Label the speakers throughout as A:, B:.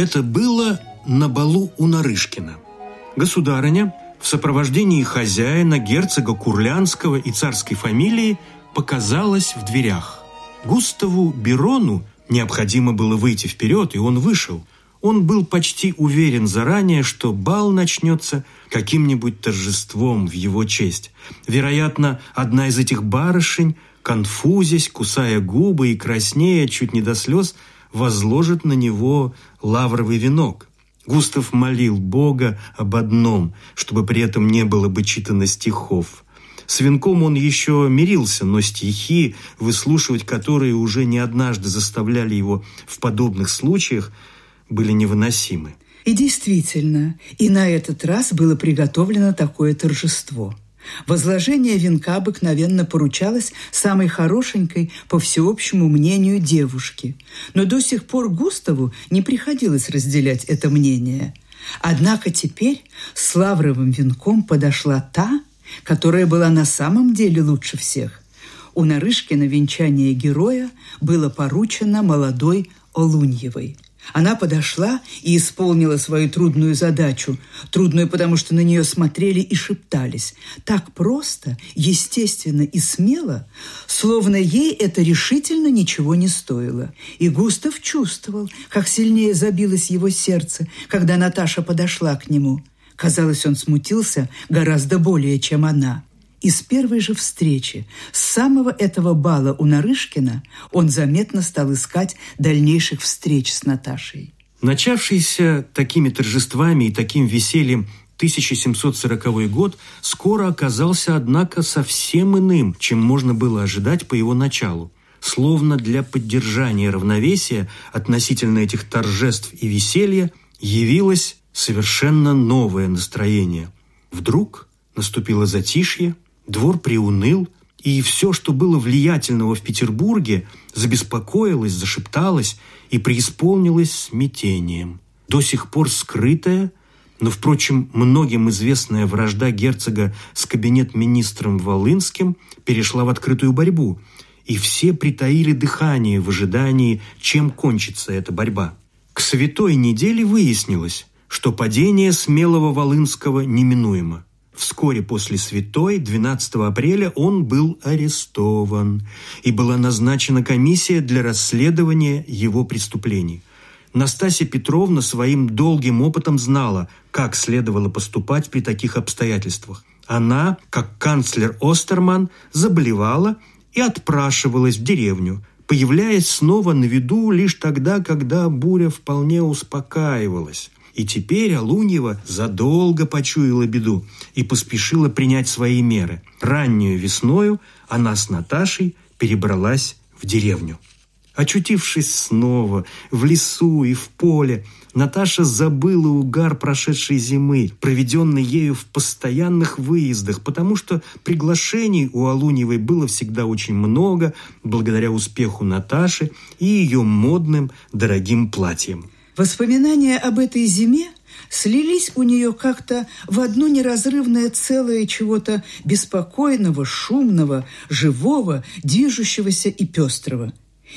A: Это было на балу у Нарышкина. Государыня в сопровождении хозяина, герцога Курлянского и царской фамилии показалась в дверях. Густаву Берону необходимо было выйти вперед, и он вышел. Он был почти уверен заранее, что бал начнется каким-нибудь торжеством в его честь. Вероятно, одна из этих барышень, конфузясь, кусая губы и краснея чуть не до слез, возложит на него лавровый венок. Густав молил Бога об одном, чтобы при этом не было бы читано стихов. С венком он еще мирился, но стихи, выслушивать которые уже не однажды заставляли его в подобных случаях, были невыносимы.
B: И действительно, и на этот раз было приготовлено такое торжество – Возложение венка обыкновенно поручалось самой хорошенькой, по всеобщему мнению, девушке. Но до сих пор Густаву не приходилось разделять это мнение. Однако теперь с лавровым венком подошла та, которая была на самом деле лучше всех. У Нарышкина венчание героя было поручено молодой Олуньевой – она подошла и исполнила свою трудную задачу. Трудную, потому что на нее смотрели и шептались. Так просто, естественно и смело, словно ей это решительно ничего не стоило. И Густав чувствовал, как сильнее забилось его сердце, когда Наташа подошла к нему. Казалось, он смутился гораздо более, чем она. И с первой же встречи, с самого этого бала у Нарышкина, он заметно стал искать дальнейших встреч с Наташей.
A: Начавшийся такими торжествами и таким весельем 1740 год скоро оказался, однако, совсем иным, чем можно было ожидать по его началу. Словно для поддержания равновесия относительно этих торжеств и веселья явилось совершенно новое настроение. Вдруг наступило затишье, Двор приуныл, и все, что было влиятельного в Петербурге, забеспокоилось, зашепталось и преисполнилось смятением. До сих пор скрытая, но, впрочем, многим известная вражда герцога с кабинет-министром Волынским перешла в открытую борьбу, и все притаили дыхание в ожидании, чем кончится эта борьба. К святой неделе выяснилось, что падение смелого Волынского неминуемо. Вскоре после святой, 12 апреля, он был арестован, и была назначена комиссия для расследования его преступлений. Настасья Петровна своим долгим опытом знала, как следовало поступать при таких обстоятельствах. Она, как канцлер Остерман, заболевала и отпрашивалась в деревню, появляясь снова на виду лишь тогда, когда буря вполне успокаивалась. И теперь Алуньева задолго почуяла беду и поспешила принять свои меры. Раннюю весною она с Наташей перебралась в деревню. Очутившись снова в лесу и в поле, Наташа забыла угар прошедшей зимы, проведенной ею в постоянных выездах, потому что приглашений у Алуньевой было всегда очень много, благодаря успеху Наташи и ее модным дорогим платьям.
B: Воспоминания об этой зиме слились у нее как-то в одно неразрывное целое чего-то беспокойного, шумного, живого, движущегося и пестрого.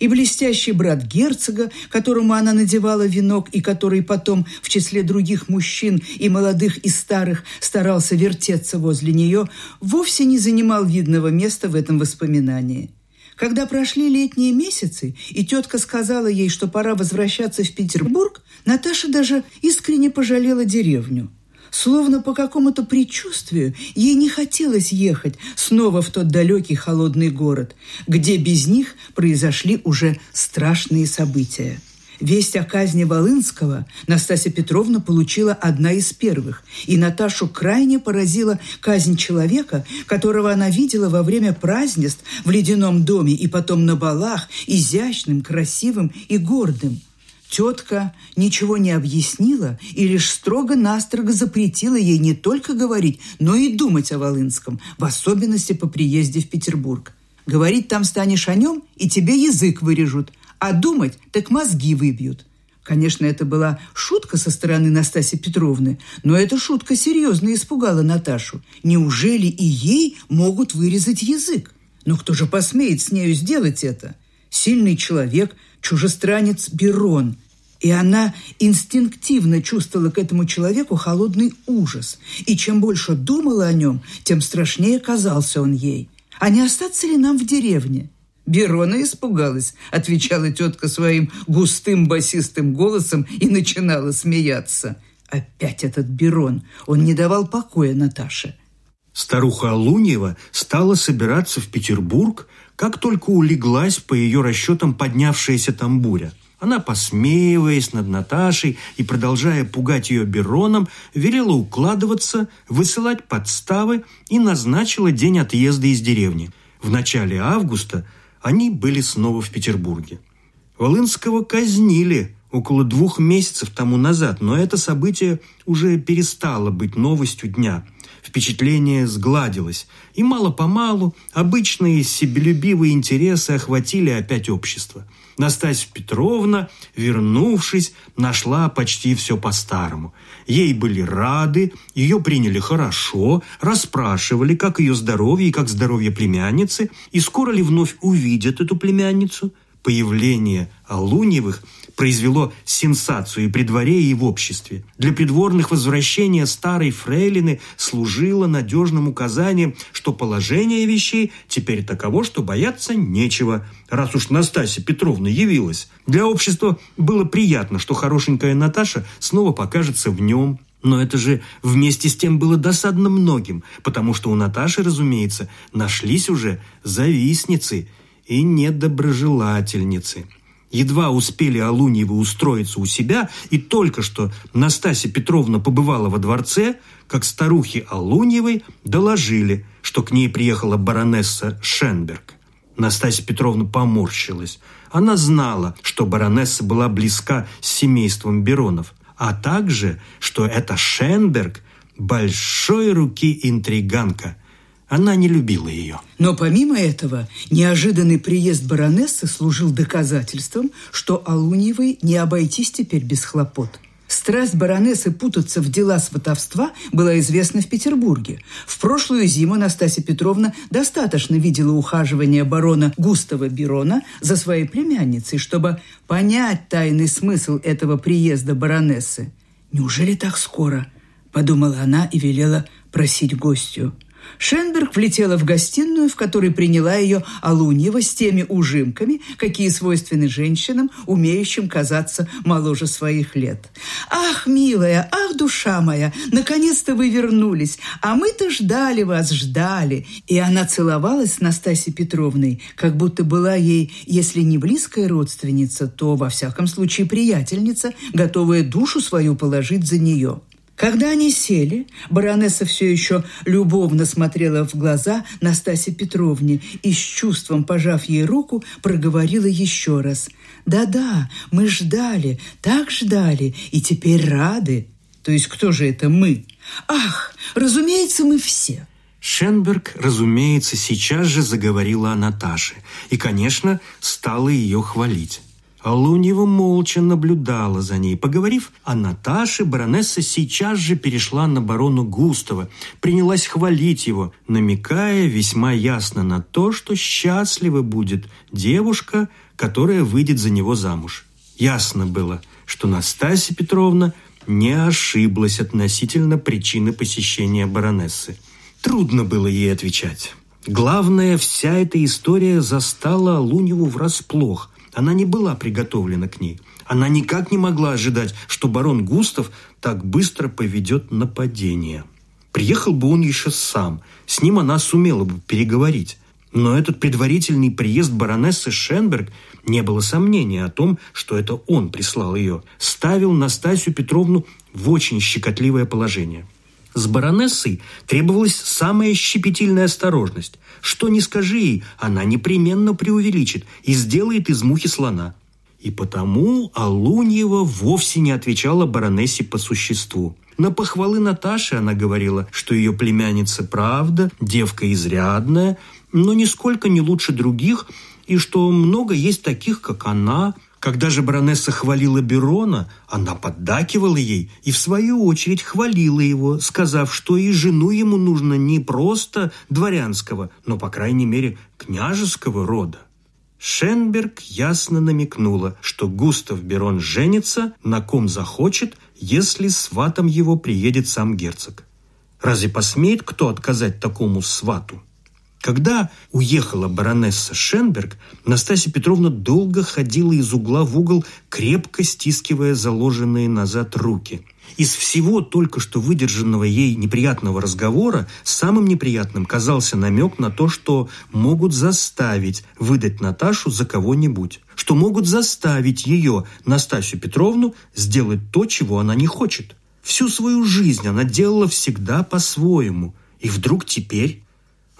B: И блестящий брат герцога, которому она надевала венок и который потом в числе других мужчин и молодых и старых старался вертеться возле нее, вовсе не занимал видного места в этом воспоминании – когда прошли летние месяцы, и тетка сказала ей, что пора возвращаться в Петербург, Наташа даже искренне пожалела деревню. Словно по какому-то предчувствию ей не хотелось ехать снова в тот далекий холодный город, где без них произошли уже страшные события. Весть о казни Волынского Настасья Петровна получила одна из первых, и Наташу крайне поразила казнь человека, которого она видела во время празднеств в ледяном доме и потом на балах, изящным, красивым и гордым. Тетка ничего не объяснила и лишь строго-настрого запретила ей не только говорить, но и думать о Волынском, в особенности по приезде в Петербург. Говорить там станешь о нем, и тебе язык вырежут, а думать так мозги выбьют. Конечно, это была шутка со стороны Настасьи Петровны, но эта шутка серьезно испугала Наташу. Неужели и ей могут вырезать язык? Но кто же посмеет с нею сделать это? Сильный человек, чужестранец Берон. И она инстинктивно чувствовала к этому человеку холодный ужас. И чем больше думала о нем, тем страшнее казался он ей. А не остаться ли нам в деревне? Берона испугалась, отвечала тетка своим густым басистым голосом и начинала смеяться. Опять этот Берон. Он не давал покоя Наташе.
A: Старуха Алуньева стала собираться в Петербург, как только улеглась по ее расчетам поднявшаяся там буря. Она, посмеиваясь над Наташей и продолжая пугать ее Бероном, велела укладываться, высылать подставы и назначила день отъезда из деревни. В начале августа они были снова в Петербурге. Волынского казнили около двух месяцев тому назад, но это событие уже перестало быть новостью дня – Впечатление сгладилось, и мало-помалу обычные себелюбивые интересы охватили опять общество. Настасья Петровна, вернувшись, нашла почти все по-старому. Ей были рады, ее приняли хорошо, расспрашивали, как ее здоровье и как здоровье племянницы, и скоро ли вновь увидят эту племянницу. Появление Алуньевых – произвело сенсацию и при дворе, и в обществе. Для придворных возвращение старой фрейлины служило надежным указанием, что положение вещей теперь таково, что бояться нечего, раз уж Настасья Петровна явилась. Для общества было приятно, что хорошенькая Наташа снова покажется в нем, но это же вместе с тем было досадно многим, потому что у Наташи, разумеется, нашлись уже завистницы и недоброжелательницы – Едва успели Алуньевы устроиться у себя, и только что Настасья Петровна побывала во дворце, как старухи Алуньевой доложили, что к ней приехала баронесса Шенберг. Настасья Петровна поморщилась. Она знала, что баронесса была близка с семейством Беронов, а также, что эта Шенберг – большой руки интриганка – она не любила ее.
B: Но помимо этого, неожиданный приезд баронессы служил доказательством, что Алуньевой не обойтись теперь без хлопот. Страсть баронессы путаться в дела сватовства была известна в Петербурге. В прошлую зиму Настасья Петровна достаточно видела ухаживание барона Густава Берона за своей племянницей, чтобы понять тайный смысл этого приезда баронессы. «Неужели так скоро?» – подумала она и велела просить гостью. Шенберг влетела в гостиную, в которой приняла ее Алуньева с теми ужимками, какие свойственны женщинам, умеющим казаться моложе своих лет. «Ах, милая, ах, душа моя, наконец-то вы вернулись, а мы-то ждали вас, ждали!» И она целовалась с Настасьей Петровной, как будто была ей, если не близкая родственница, то, во всяком случае, приятельница, готовая душу свою положить за нее. Когда они сели, баронесса все еще любовно смотрела в глаза Настасье Петровне и с чувством, пожав ей руку, проговорила еще раз. «Да-да, мы ждали, так ждали, и теперь рады». То есть кто же это мы? Ах, разумеется, мы все.
A: Шенберг, разумеется, сейчас же заговорила о Наташе и, конечно, стала ее хвалить. Алуньева молча наблюдала за ней. Поговорив о Наташе, баронесса сейчас же перешла на барона Густава, принялась хвалить его, намекая весьма ясно на то, что счастлива будет девушка, которая выйдет за него замуж. Ясно было, что Настасья Петровна не ошиблась относительно причины посещения баронессы. Трудно было ей отвечать. Главное, вся эта история застала Алуньеву врасплох – она не была приготовлена к ней. Она никак не могла ожидать, что барон Густав так быстро поведет нападение. Приехал бы он еще сам. С ним она сумела бы переговорить. Но этот предварительный приезд баронессы Шенберг, не было сомнения о том, что это он прислал ее, ставил Настасью Петровну в очень щекотливое положение. С баронессой требовалась самая щепетильная осторожность. Что не скажи ей, она непременно преувеличит и сделает из мухи слона. И потому Алуньева вовсе не отвечала баронессе по существу. На похвалы Наташи она говорила, что ее племянница правда, девка изрядная, но нисколько не лучше других, и что много есть таких, как она – когда же баронесса хвалила Берона, она поддакивала ей и, в свою очередь, хвалила его, сказав, что и жену ему нужно не просто дворянского, но, по крайней мере, княжеского рода. Шенберг ясно намекнула, что Густав Берон женится, на ком захочет, если сватом его приедет сам герцог. Разве посмеет кто отказать такому свату? Когда уехала баронесса Шенберг, Настасья Петровна долго ходила из угла в угол, крепко стискивая заложенные назад руки – из всего только что выдержанного ей неприятного разговора самым неприятным казался намек на то, что могут заставить выдать Наташу за кого-нибудь, что могут заставить ее, Настасью Петровну, сделать то, чего она не хочет. Всю свою жизнь она делала всегда по-своему, и вдруг теперь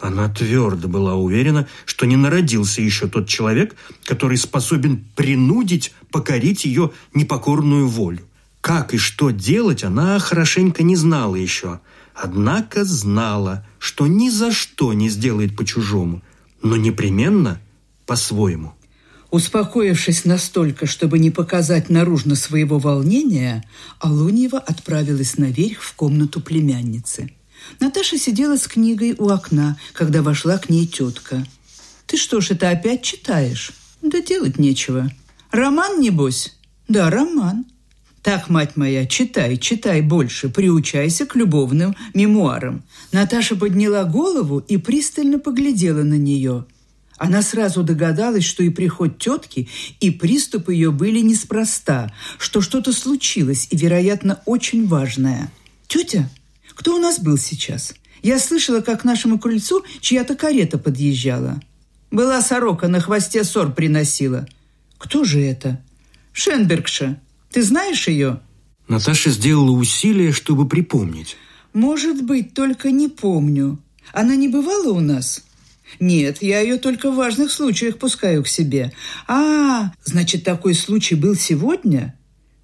A: она твердо была уверена, что не народился еще тот человек, который способен принудить покорить ее непокорную волю. Как и что делать, она хорошенько не знала еще. Однако знала, что ни за что не сделает по-чужому, но непременно по-своему.
B: Успокоившись настолько, чтобы не показать наружно своего волнения, Алуньева отправилась наверх в комнату племянницы. Наташа сидела с книгой у окна, когда вошла к ней тетка. «Ты что ж это опять читаешь?» «Да делать нечего». «Роман, небось?» «Да, роман». Так, мать моя, читай, читай больше, приучайся к любовным мемуарам. Наташа подняла голову и пристально поглядела на нее. Она сразу догадалась, что и приход тетки, и приступ ее были неспроста, что что-то случилось и, вероятно, очень важное. «Тетя, кто у нас был сейчас? Я слышала, как к нашему крыльцу чья-то карета подъезжала. Была сорока, на хвосте ссор приносила. Кто же это? Шенбергша. Ты знаешь ее?»
A: Наташа сделала усилие, чтобы припомнить.
B: «Может быть, только не помню. Она не бывала у нас?» «Нет, я ее только в важных случаях пускаю к себе». «А, значит, такой случай был сегодня?»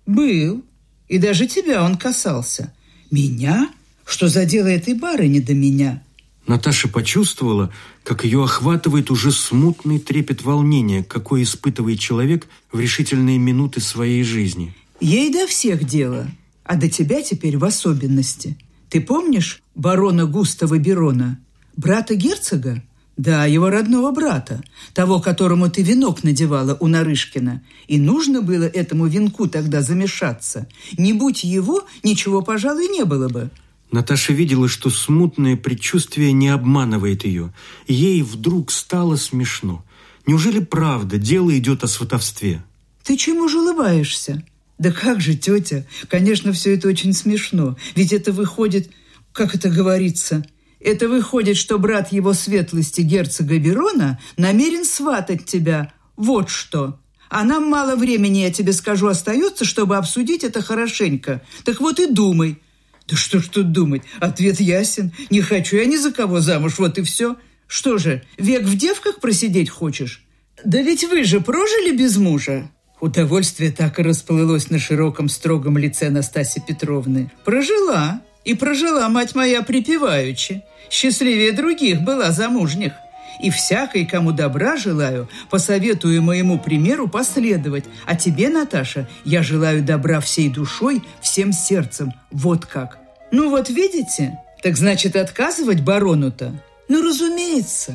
B: «Был. И даже тебя он касался». «Меня? Что за дело этой барыни до меня?»
A: Наташа почувствовала, как ее охватывает уже смутный трепет волнения, какой испытывает человек в решительные минуты своей жизни.
B: Ей до всех дело, а до тебя теперь в особенности. Ты помнишь барона Густава Берона, брата герцога? Да, его родного брата, того, которому ты венок надевала у Нарышкина. И нужно было этому венку тогда замешаться. Не будь его, ничего, пожалуй, не было бы.
A: Наташа видела, что смутное предчувствие не обманывает ее. Ей вдруг стало смешно. Неужели правда дело идет о сватовстве?
B: Ты чему же улыбаешься? Да как же, тетя? Конечно, все это очень смешно. Ведь это выходит, как это говорится, это выходит, что брат его светлости герцога Берона намерен сватать тебя. Вот что. А нам мало времени, я тебе скажу, остается, чтобы обсудить это хорошенько. Так вот и думай, да что ж тут думать? Ответ ясен. Не хочу я ни за кого замуж, вот и все. Что же, век в девках просидеть хочешь? Да ведь вы же прожили без мужа. Удовольствие так и расплылось на широком строгом лице Настасьи Петровны. Прожила. И прожила, мать моя, припеваючи. Счастливее других была замужних. И всякой, кому добра желаю, посоветую моему примеру последовать. А тебе, Наташа, я желаю добра всей душой, всем сердцем. Вот как. Ну вот видите? Так значит, отказывать барону-то? Ну, разумеется.